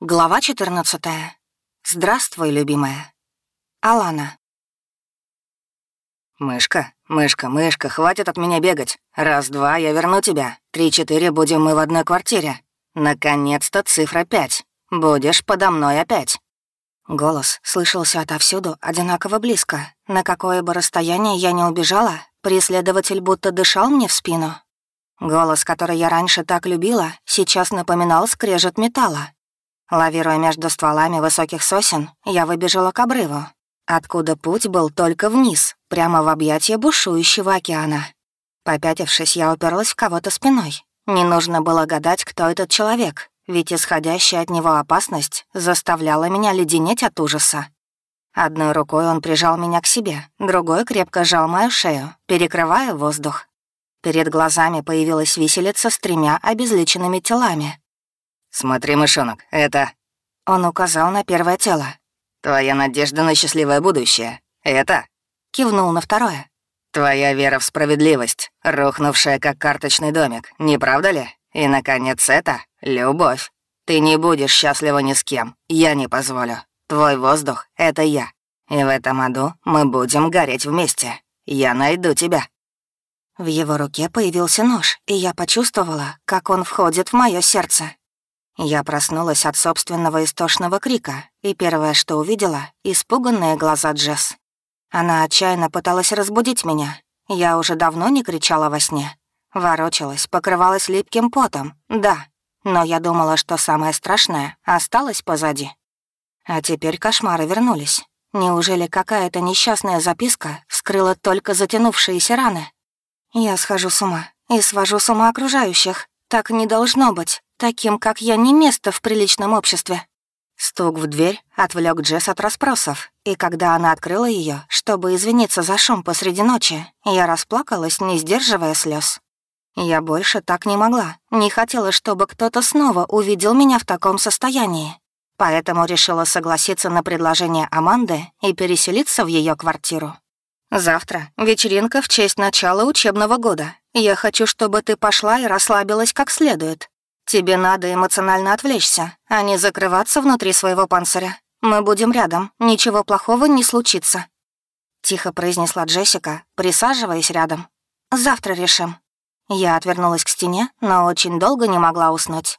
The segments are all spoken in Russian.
Глава 14. Здравствуй, любимая. Алана. «Мышка, мышка, мышка, хватит от меня бегать. Раз-два, я верну тебя. Три-четыре, будем мы в одной квартире. Наконец-то цифра пять. Будешь подо мной опять». Голос слышался отовсюду одинаково близко. На какое бы расстояние я не убежала, преследователь будто дышал мне в спину. Голос, который я раньше так любила, сейчас напоминал скрежет металла. Лавируя между стволами высоких сосен, я выбежала к обрыву, откуда путь был только вниз, прямо в объятия бушующего океана. Попятившись, я уперлась в кого-то спиной. Не нужно было гадать, кто этот человек, ведь исходящая от него опасность заставляла меня леденеть от ужаса. Одной рукой он прижал меня к себе, другой крепко сжал мою шею, перекрывая воздух. Перед глазами появилась виселица с тремя обезличенными телами. «Смотри, мышонок, это...» Он указал на первое тело. «Твоя надежда на счастливое будущее. Это...» Кивнул на второе. «Твоя вера в справедливость, рухнувшая как карточный домик, не правда ли? И, наконец, это любовь. Ты не будешь счастлива ни с кем, я не позволю. Твой воздух — это я. И в этом аду мы будем гореть вместе. Я найду тебя». В его руке появился нож, и я почувствовала, как он входит в мое сердце. Я проснулась от собственного истошного крика, и первое, что увидела — испуганные глаза Джесс. Она отчаянно пыталась разбудить меня. Я уже давно не кричала во сне. Ворочалась, покрывалась липким потом, да. Но я думала, что самое страшное осталось позади. А теперь кошмары вернулись. Неужели какая-то несчастная записка вскрыла только затянувшиеся раны? Я схожу с ума и свожу с ума окружающих. Так не должно быть. Таким, как я, не место в приличном обществе. Стук в дверь отвлек Джесс от расспросов, и когда она открыла ее, чтобы извиниться за шум посреди ночи, я расплакалась, не сдерживая слез. Я больше так не могла, не хотела, чтобы кто-то снова увидел меня в таком состоянии. Поэтому решила согласиться на предложение Аманды и переселиться в ее квартиру. «Завтра вечеринка в честь начала учебного года. Я хочу, чтобы ты пошла и расслабилась как следует. Тебе надо эмоционально отвлечься, а не закрываться внутри своего панциря. Мы будем рядом, ничего плохого не случится». Тихо произнесла Джессика, присаживаясь рядом. «Завтра решим». Я отвернулась к стене, но очень долго не могла уснуть.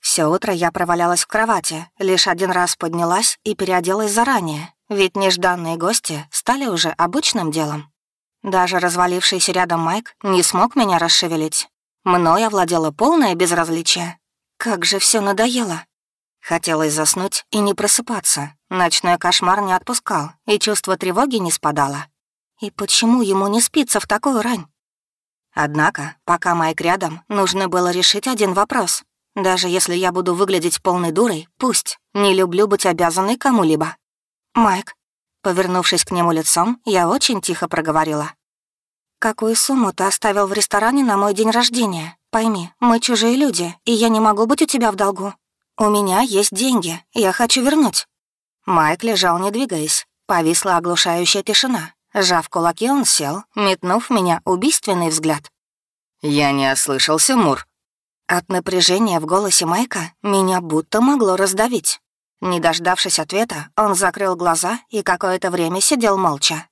Все утро я провалялась в кровати, лишь один раз поднялась и переоделась заранее, ведь нежданные гости стали уже обычным делом. Даже развалившийся рядом Майк не смог меня расшевелить. Мной овладело полное безразличие. Как же все надоело. Хотелось заснуть и не просыпаться. Ночной кошмар не отпускал, и чувство тревоги не спадало. И почему ему не спится в такую рань? Однако, пока Майк рядом, нужно было решить один вопрос. Даже если я буду выглядеть полной дурой, пусть. Не люблю быть обязанной кому-либо. «Майк», повернувшись к нему лицом, я очень тихо проговорила. «Какую сумму ты оставил в ресторане на мой день рождения? Пойми, мы чужие люди, и я не могу быть у тебя в долгу. У меня есть деньги, я хочу вернуть». Майк лежал, не двигаясь. Повисла оглушающая тишина. Сжав кулаки, он сел, метнув меня убийственный взгляд. «Я не ослышался, Мур». От напряжения в голосе Майка меня будто могло раздавить. Не дождавшись ответа, он закрыл глаза и какое-то время сидел молча,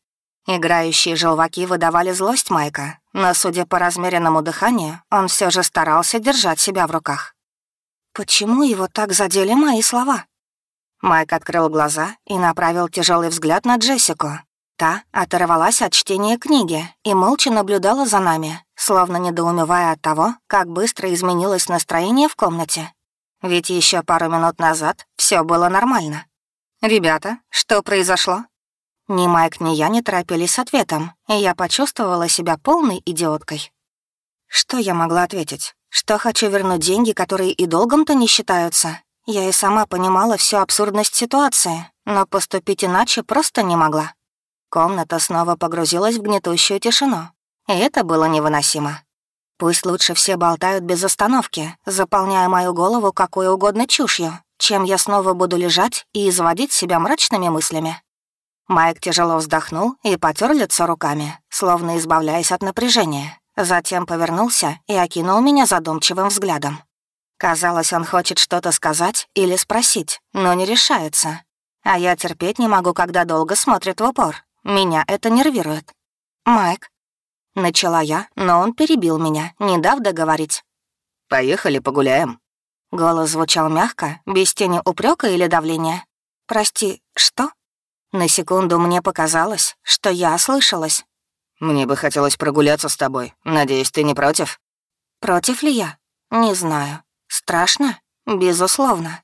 Играющие желваки выдавали злость Майка, но, судя по размеренному дыханию, он все же старался держать себя в руках. Почему его так задели мои слова? Майк открыл глаза и направил тяжелый взгляд на Джессику. Та оторвалась от чтения книги и молча наблюдала за нами, словно недоумевая от того, как быстро изменилось настроение в комнате. Ведь еще пару минут назад все было нормально. «Ребята, что произошло?» Ни Майк, ни я не торопились с ответом, и я почувствовала себя полной идиоткой. Что я могла ответить? Что хочу вернуть деньги, которые и долгом-то не считаются? Я и сама понимала всю абсурдность ситуации, но поступить иначе просто не могла. Комната снова погрузилась в гнетущую тишину, и это было невыносимо. Пусть лучше все болтают без остановки, заполняя мою голову какой угодно чушью, чем я снова буду лежать и изводить себя мрачными мыслями. Майк тяжело вздохнул и потер лицо руками, словно избавляясь от напряжения. Затем повернулся и окинул меня задумчивым взглядом. Казалось, он хочет что-то сказать или спросить, но не решается. А я терпеть не могу, когда долго смотрит в упор. Меня это нервирует. «Майк». Начала я, но он перебил меня, не дав договорить. «Поехали погуляем». Голос звучал мягко, без тени упрека или давления. «Прости, что?» На секунду мне показалось, что я ослышалась. «Мне бы хотелось прогуляться с тобой. Надеюсь, ты не против?» «Против ли я? Не знаю. Страшно? Безусловно.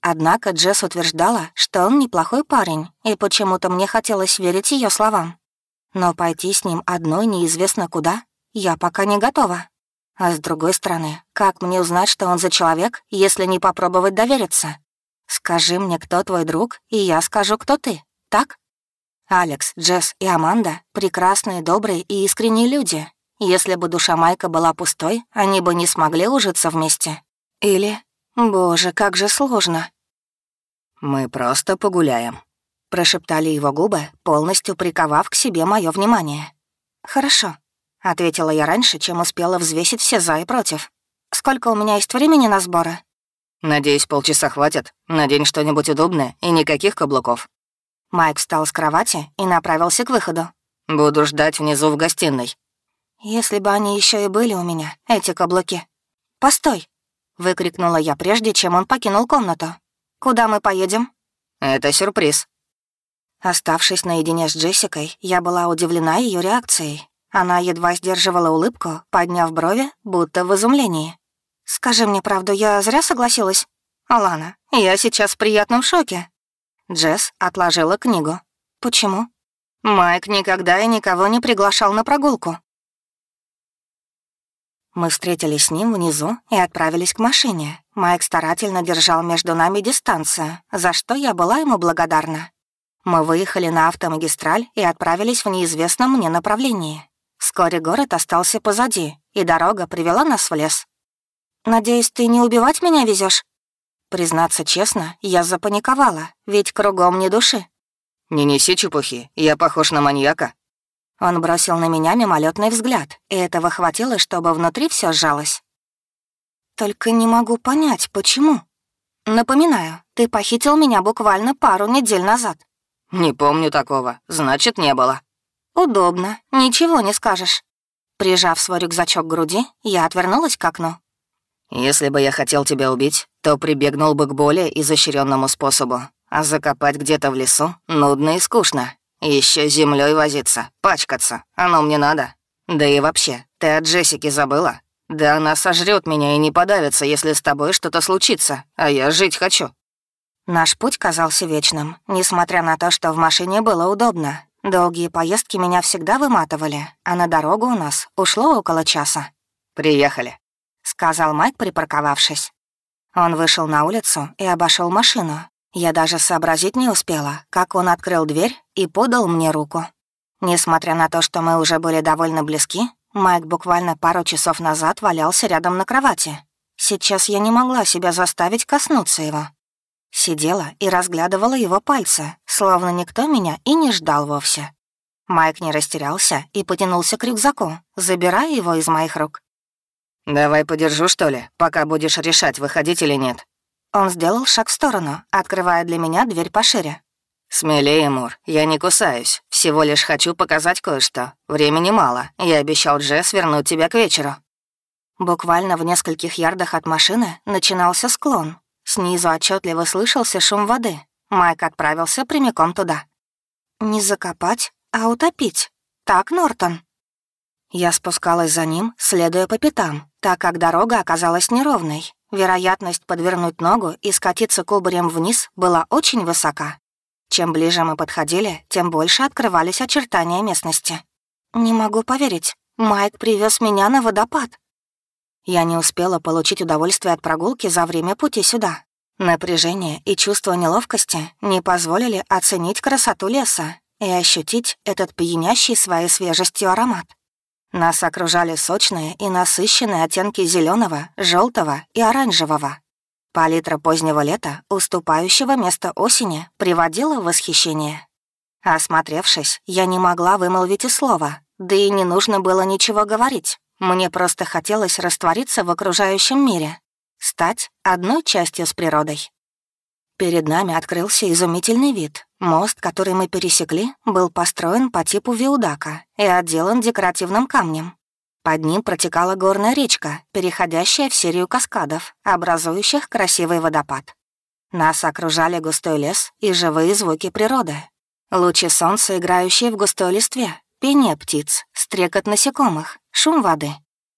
Однако Джесс утверждала, что он неплохой парень, и почему-то мне хотелось верить ее словам. Но пойти с ним одной неизвестно куда я пока не готова. А с другой стороны, как мне узнать, что он за человек, если не попробовать довериться? Скажи мне, кто твой друг, и я скажу, кто ты, так? Алекс, Джесс и Аманда — прекрасные, добрые и искренние люди. Если бы душа Майка была пустой, они бы не смогли ужиться вместе. Или... Боже, как же сложно. «Мы просто погуляем», — прошептали его губы, полностью приковав к себе мое внимание. «Хорошо», — ответила я раньше, чем успела взвесить все «за» и «против». «Сколько у меня есть времени на сборы?» «Надеюсь, полчаса хватит. Надень что-нибудь удобное и никаких каблуков». Майк встал с кровати и направился к выходу. «Буду ждать внизу в гостиной». «Если бы они еще и были у меня, эти каблуки». «Постой!» — выкрикнула я прежде, чем он покинул комнату. «Куда мы поедем?» «Это сюрприз». Оставшись наедине с Джессикой, я была удивлена ее реакцией. Она едва сдерживала улыбку, подняв брови, будто в изумлении. «Скажи мне правду, я зря согласилась?» «Алана, я сейчас в приятном шоке». Джесс отложила книгу. «Почему?» «Майк никогда и никого не приглашал на прогулку. Мы встретились с ним внизу и отправились к машине. Майк старательно держал между нами дистанцию, за что я была ему благодарна. Мы выехали на автомагистраль и отправились в неизвестном мне направлении. Вскоре город остался позади, и дорога привела нас в лес. «Надеюсь, ты не убивать меня везешь? Признаться честно, я запаниковала, ведь кругом не души. «Не неси чепухи, я похож на маньяка», он бросил на меня мимолетный взгляд, и этого хватило, чтобы внутри все сжалось. «Только не могу понять, почему?» «Напоминаю, ты похитил меня буквально пару недель назад». «Не помню такого, значит, не было». «Удобно, ничего не скажешь». Прижав свой рюкзачок к груди, я отвернулась к окну. «Если бы я хотел тебя убить, то прибегнул бы к более изощренному способу, а закопать где-то в лесу нудно и скучно. Еще землей возиться, пачкаться. Оно мне надо. Да и вообще, ты от Джессики забыла? Да она сожрет меня и не подавится, если с тобой что-то случится, а я жить хочу». Наш путь казался вечным, несмотря на то, что в машине было удобно. Долгие поездки меня всегда выматывали, а на дорогу у нас ушло около часа. «Приехали», — сказал Майк, припарковавшись. Он вышел на улицу и обошел машину, я даже сообразить не успела, как он открыл дверь и подал мне руку. Несмотря на то, что мы уже были довольно близки, Майк буквально пару часов назад валялся рядом на кровати. Сейчас я не могла себя заставить коснуться его. Сидела и разглядывала его пальцы, словно никто меня и не ждал вовсе. Майк не растерялся и потянулся к рюкзаку, забирая его из моих рук. «Давай подержу, что ли, пока будешь решать, выходить или нет?» Он сделал шаг в сторону, открывая для меня дверь пошире. «Смелее, Мур, я не кусаюсь. Всего лишь хочу показать кое-что. Времени мало. Я обещал Джесс вернуть тебя к вечеру». Буквально в нескольких ярдах от машины начинался склон. Снизу отчетливо слышался шум воды. Майк отправился прямиком туда. «Не закопать, а утопить. Так, Нортон?» Я спускалась за ним, следуя по пятам, так как дорога оказалась неровной. Вероятность подвернуть ногу и скатиться кубарем вниз была очень высока. Чем ближе мы подходили, тем больше открывались очертания местности. «Не могу поверить, Майк привез меня на водопад». Я не успела получить удовольствие от прогулки за время пути сюда. Напряжение и чувство неловкости не позволили оценить красоту леса и ощутить этот пьянящий своей свежестью аромат. Нас окружали сочные и насыщенные оттенки зеленого, желтого и оранжевого. Палитра позднего лета, уступающего место осени, приводила в восхищение. Осмотревшись, я не могла вымолвить и слова, да и не нужно было ничего говорить. Мне просто хотелось раствориться в окружающем мире. стать одной частью с природой. Перед нами открылся изумительный вид. Мост, который мы пересекли, был построен по типу виудака и отделан декоративным камнем. Под ним протекала горная речка, переходящая в серию каскадов, образующих красивый водопад. Нас окружали густой лес и живые звуки природы. Лучи солнца, играющие в густой листве, пение птиц, стрекот насекомых, шум воды.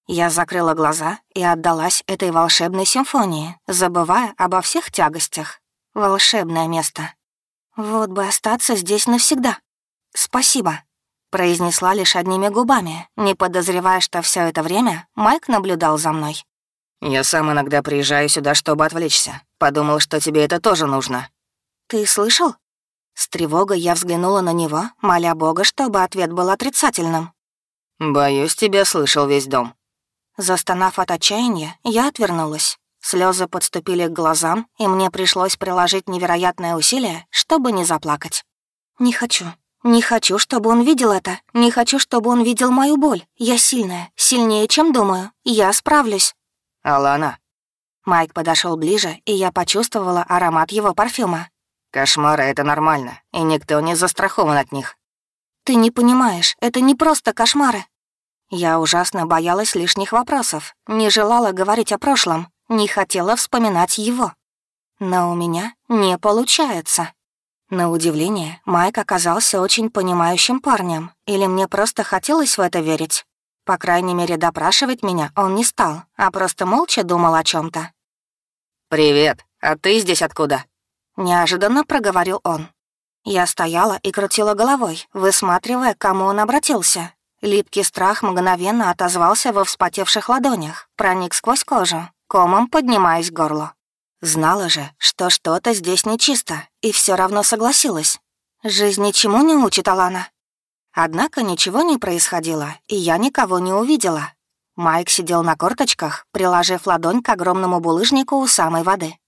Я закрыла глаза и отдалась этой волшебной симфонии, забывая обо всех тягостях. Волшебное место. Вот бы остаться здесь навсегда. Спасибо произнесла лишь одними губами, не подозревая, что все это время Майк наблюдал за мной. «Я сам иногда приезжаю сюда, чтобы отвлечься. Подумал, что тебе это тоже нужно». «Ты слышал?» С тревогой я взглянула на него, моля Бога, чтобы ответ был отрицательным. «Боюсь, тебя слышал весь дом». Застонав от отчаяния, я отвернулась. Слезы подступили к глазам, и мне пришлось приложить невероятное усилие, чтобы не заплакать. «Не хочу, не хочу, чтобы он видел это. Не хочу, чтобы он видел мою боль. Я сильная, сильнее, чем думаю. Я справлюсь. Алана. Майк подошел ближе, и я почувствовала аромат его парфюма. Кошмары — это нормально, и никто не застрахован от них. Ты не понимаешь, это не просто кошмары. Я ужасно боялась лишних вопросов, не желала говорить о прошлом, не хотела вспоминать его. Но у меня не получается. На удивление, Майк оказался очень понимающим парнем, или мне просто хотелось в это верить. По крайней мере, допрашивать меня он не стал, а просто молча думал о чем то «Привет, а ты здесь откуда?» Неожиданно проговорил он. Я стояла и крутила головой, высматривая, к кому он обратился. Липкий страх мгновенно отозвался во вспотевших ладонях, проник сквозь кожу, комом поднимаясь к горлу. Знала же, что что-то здесь нечисто, и все равно согласилась. Жизнь ничему не учит Алана. Однако ничего не происходило, и я никого не увидела. Майк сидел на корточках, приложив ладонь к огромному булыжнику у самой воды.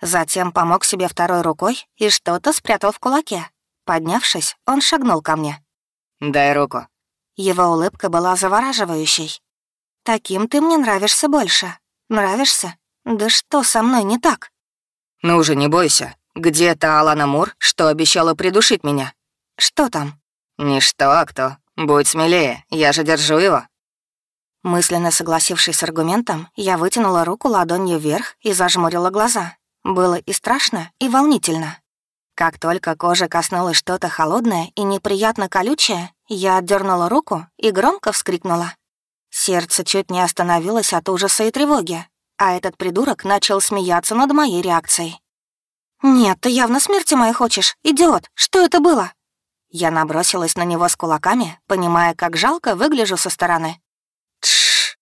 Затем помог себе второй рукой и что-то спрятал в кулаке. Поднявшись, он шагнул ко мне. «Дай руку». Его улыбка была завораживающей. «Таким ты мне нравишься больше. Нравишься?» «Да что со мной не так?» «Ну уже не бойся. Где та Алана Мур, что обещала придушить меня?» «Что там?» «Не что, а кто. Будь смелее, я же держу его». Мысленно согласившись с аргументом, я вытянула руку ладонью вверх и зажмурила глаза. Было и страшно, и волнительно. Как только кожа коснулась что-то холодное и неприятно колючее, я отдернула руку и громко вскрикнула. Сердце чуть не остановилось от ужаса и тревоги, а этот придурок начал смеяться над моей реакцией. «Нет, ты явно смерти моей хочешь, идиот! Что это было?» Я набросилась на него с кулаками, понимая, как жалко выгляжу со стороны. Тш!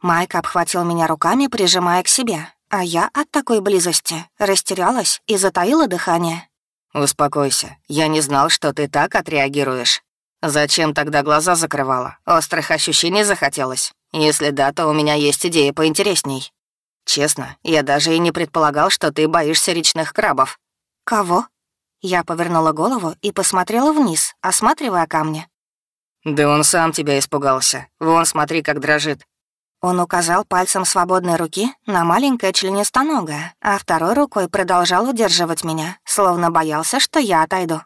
Майк обхватил меня руками, прижимая к себе, а я от такой близости растерялась и затаила дыхание. «Успокойся, я не знал, что ты так отреагируешь. Зачем тогда глаза закрывала? Острых ощущений захотелось? Если да, то у меня есть идея поинтересней». Честно, я даже и не предполагал, что ты боишься речных крабов». «Кого?» Я повернула голову и посмотрела вниз, осматривая камни. «Да он сам тебя испугался. Вон, смотри, как дрожит». Он указал пальцем свободной руки на маленькое членистоногое, а второй рукой продолжал удерживать меня, словно боялся, что я отойду.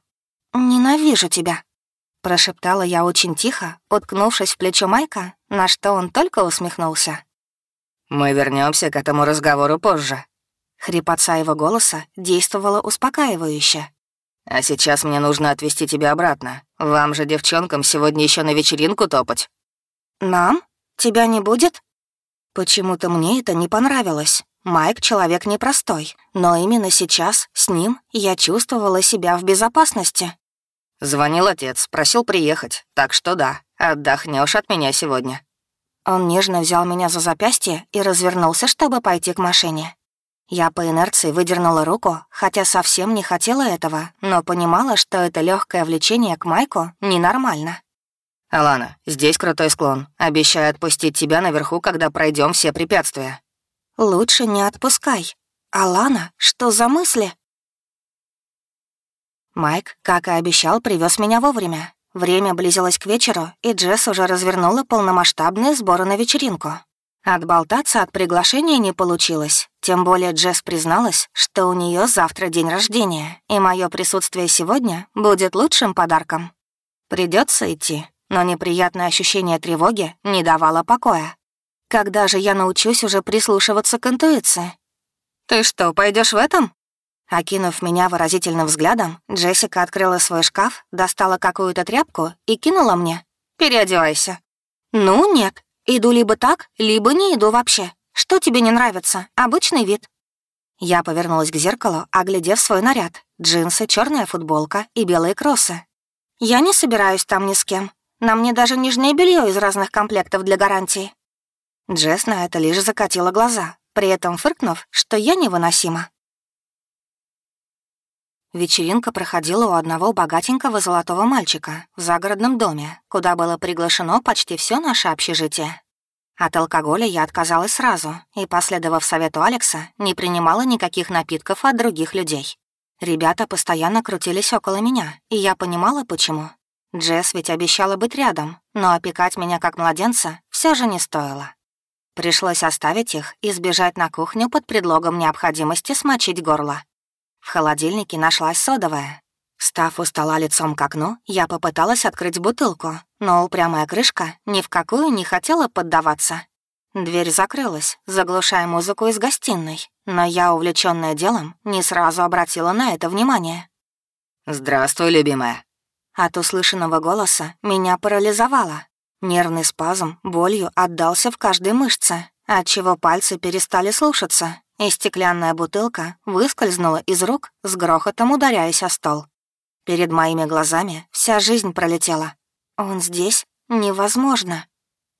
«Ненавижу тебя», — прошептала я очень тихо, уткнувшись в плечо Майка, на что он только усмехнулся. «Мы вернемся к этому разговору позже». Хрипотца его голоса действовала успокаивающе. «А сейчас мне нужно отвезти тебя обратно. Вам же, девчонкам, сегодня еще на вечеринку топать». «Нам? Тебя не будет?» Почему-то мне это не понравилось. Майк — человек непростой, но именно сейчас с ним я чувствовала себя в безопасности. Звонил отец, просил приехать, так что да, отдохнешь от меня сегодня. Он нежно взял меня за запястье и развернулся, чтобы пойти к машине. Я по инерции выдернула руку, хотя совсем не хотела этого, но понимала, что это легкое влечение к Майку ненормально. «Алана, здесь крутой склон. Обещаю отпустить тебя наверху, когда пройдем все препятствия». «Лучше не отпускай. Алана, что за мысли?» Майк, как и обещал, привез меня вовремя. Время близилось к вечеру, и Джесс уже развернула полномасштабные сборы на вечеринку. Отболтаться от приглашения не получилось, тем более Джесс призналась, что у нее завтра день рождения, и мое присутствие сегодня будет лучшим подарком. Придется идти, но неприятное ощущение тревоги не давало покоя. Когда же я научусь уже прислушиваться к интуиции? «Ты что, пойдешь в этом?» Окинув меня выразительным взглядом, Джессика открыла свой шкаф, достала какую-то тряпку и кинула мне. «Переодевайся». «Ну, нет. Иду либо так, либо не иду вообще. Что тебе не нравится? Обычный вид». Я повернулась к зеркалу, оглядев свой наряд. Джинсы, черная футболка и белые кроссы. «Я не собираюсь там ни с кем. На мне даже нижнее белье из разных комплектов для гарантии». Джесс на это лишь закатила глаза, при этом фыркнув, что я невыносима. Вечеринка проходила у одного богатенького золотого мальчика в загородном доме, куда было приглашено почти все наше общежитие. От алкоголя я отказалась сразу и, последовав совету Алекса, не принимала никаких напитков от других людей. Ребята постоянно крутились около меня, и я понимала, почему. Джесс ведь обещала быть рядом, но опекать меня как младенца все же не стоило. Пришлось оставить их и сбежать на кухню под предлогом необходимости смочить горло. В холодильнике нашлась содовая. Став у стола лицом к окну, я попыталась открыть бутылку, но упрямая крышка ни в какую не хотела поддаваться. Дверь закрылась, заглушая музыку из гостиной, но я, увлечённая делом, не сразу обратила на это внимание. «Здравствуй, любимая». От услышанного голоса меня парализовало. Нервный спазм болью отдался в каждой мышце, отчего пальцы перестали слушаться, и стеклянная бутылка выскользнула из рук, с грохотом ударяясь о стол. Перед моими глазами вся жизнь пролетела. Он здесь? Невозможно.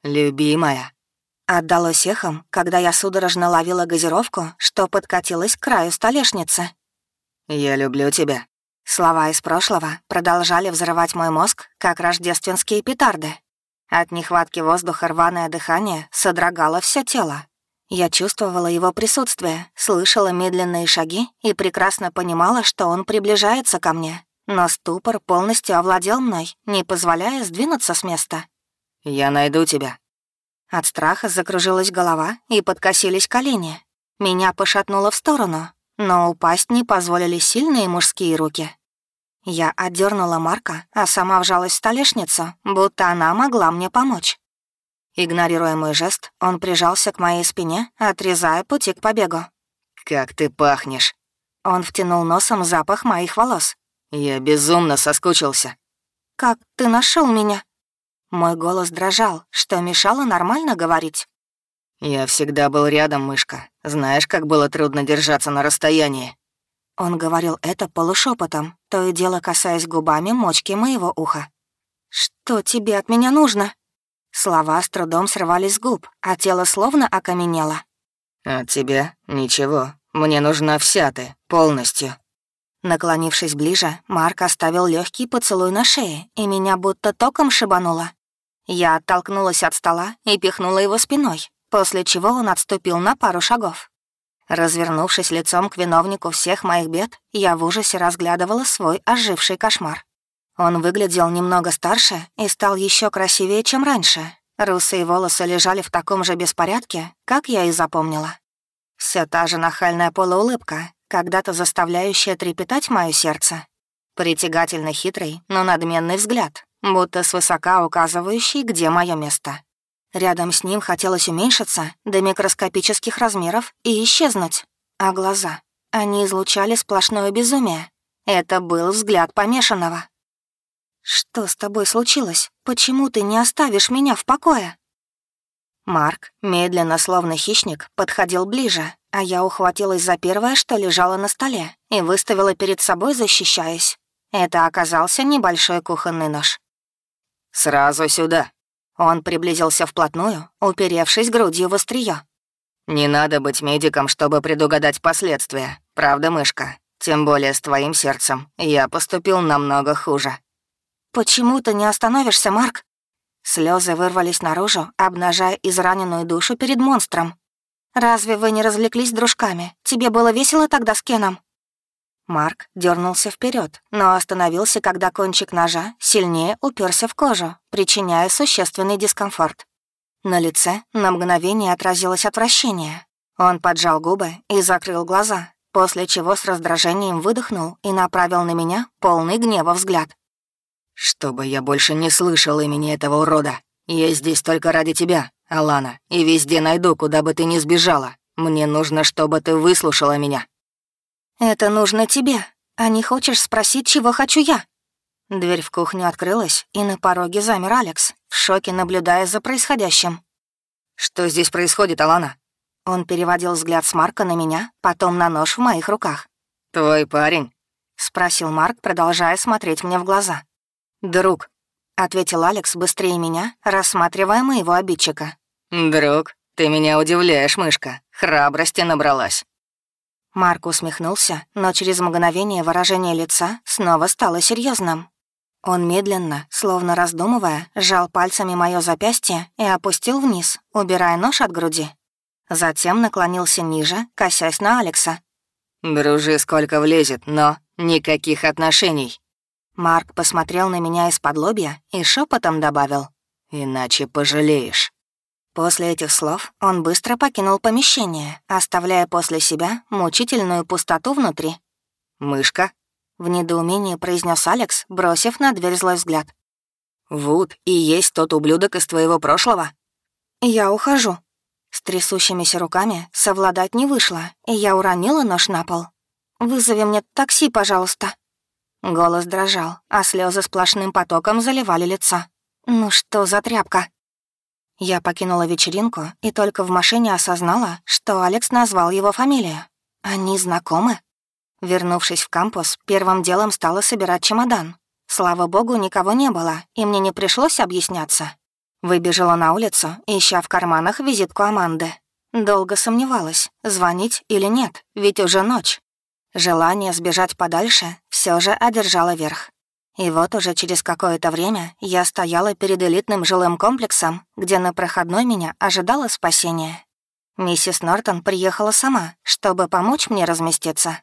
«Любимая». Отдалось эхом, когда я судорожно ловила газировку, что подкатилась к краю столешницы. «Я люблю тебя». Слова из прошлого продолжали взрывать мой мозг, как рождественские петарды. От нехватки воздуха рваное дыхание содрогало все тело, я чувствовала его присутствие, слышала медленные шаги и прекрасно понимала, что он приближается ко мне. Но ступор полностью овладел мной, не позволяя сдвинуться с места. «Я найду тебя». От страха закружилась голова и подкосились колени. Меня пошатнуло в сторону, но упасть не позволили сильные мужские руки. Я отдернула Марка, а сама вжалась в столешницу, будто она могла мне помочь. Игнорируя мой жест, он прижался к моей спине, отрезая пути к побегу. «Как ты пахнешь!» Он втянул носом запах моих волос. «Я безумно соскучился». «Как ты нашел меня?» Мой голос дрожал, что мешало нормально говорить. «Я всегда был рядом, мышка. Знаешь, как было трудно держаться на расстоянии?» Он говорил это полушепотом, то и дело касаясь губами мочки моего уха. «Что тебе от меня нужно?» Слова с трудом срывались с губ, а тело словно окаменело. «От тебя ничего. Мне нужна вся ты, полностью». Наклонившись ближе, Марк оставил легкий поцелуй на шее, и меня будто током шибануло. Я оттолкнулась от стола и пихнула его спиной, после чего он отступил на пару шагов. Развернувшись лицом к виновнику всех моих бед, я в ужасе разглядывала свой оживший кошмар. Он выглядел немного старше и стал еще красивее, чем раньше. Русые волосы лежали в таком же беспорядке, как я и запомнила. Все та же нахальная полуулыбка, когда-то заставляющая трепетать мое сердце. Притягательно хитрый, но надменный взгляд, будто свысока указывающий, где мое место. Рядом с ним хотелось уменьшиться до микроскопических размеров и исчезнуть. А глаза? Они излучали сплошное безумие. Это был взгляд помешанного. «Что с тобой случилось? Почему ты не оставишь меня в покое?» Марк, медленно, словно хищник, подходил ближе, а я ухватилась за первое, что лежало на столе, и выставила перед собой, защищаясь. Это оказался небольшой кухонный нож. «Сразу сюда!» Он приблизился вплотную, уперевшись грудью в острие. «Не надо быть медиком, чтобы предугадать последствия, правда, мышка? Тем более с твоим сердцем. Я поступил намного хуже». «Почему ты не остановишься, Марк?» Слезы вырвались наружу, обнажая израненную душу перед монстром. «Разве вы не развлеклись дружками? Тебе было весело тогда с Кеном?» Марк дернулся вперед, но остановился, когда кончик ножа сильнее уперся в кожу, причиняя существенный дискомфорт. На лице на мгновение отразилось отвращение. Он поджал губы и закрыл глаза, после чего с раздражением выдохнул и направил на меня полный гнева взгляд. «Чтобы я больше не слышал имени этого урода. Я здесь только ради тебя, Алана, и везде найду, куда бы ты ни сбежала. Мне нужно, чтобы ты выслушала меня». «Это нужно тебе, а не хочешь спросить, чего хочу я?» Дверь в кухню открылась, и на пороге замер Алекс, в шоке наблюдая за происходящим. «Что здесь происходит, Алана?» Он переводил взгляд с Марка на меня, потом на нож в моих руках. «Твой парень?» — спросил Марк, продолжая смотреть мне в глаза. «Друг», — ответил Алекс быстрее меня, рассматривая моего обидчика. «Друг, ты меня удивляешь, мышка. Храбрости набралась». Марк усмехнулся, но через мгновение выражение лица снова стало серьезным. Он медленно, словно раздумывая, сжал пальцами мое запястье и опустил вниз, убирая нож от груди. Затем наклонился ниже, косясь на Алекса. «Дружи, сколько влезет, но никаких отношений». Марк посмотрел на меня из-под лобья и шепотом добавил. «Иначе пожалеешь». После этих слов он быстро покинул помещение, оставляя после себя мучительную пустоту внутри. «Мышка?» — в недоумении произнес Алекс, бросив на дверь злой взгляд. «Вуд и есть тот ублюдок из твоего прошлого?» «Я ухожу». С трясущимися руками совладать не вышло, и я уронила нож на пол. «Вызови мне такси, пожалуйста». Голос дрожал, а слезы сплошным потоком заливали лицо. «Ну что за тряпка?» Я покинула вечеринку и только в машине осознала, что Алекс назвал его фамилию. Они знакомы? Вернувшись в кампус, первым делом стала собирать чемодан. Слава богу, никого не было, и мне не пришлось объясняться. Выбежала на улицу, ища в карманах визитку Аманды. Долго сомневалась, звонить или нет, ведь уже ночь. Желание сбежать подальше все же одержало верх. И вот уже через какое-то время я стояла перед элитным жилым комплексом, где на проходной меня ожидало спасение. Миссис Нортон приехала сама, чтобы помочь мне разместиться.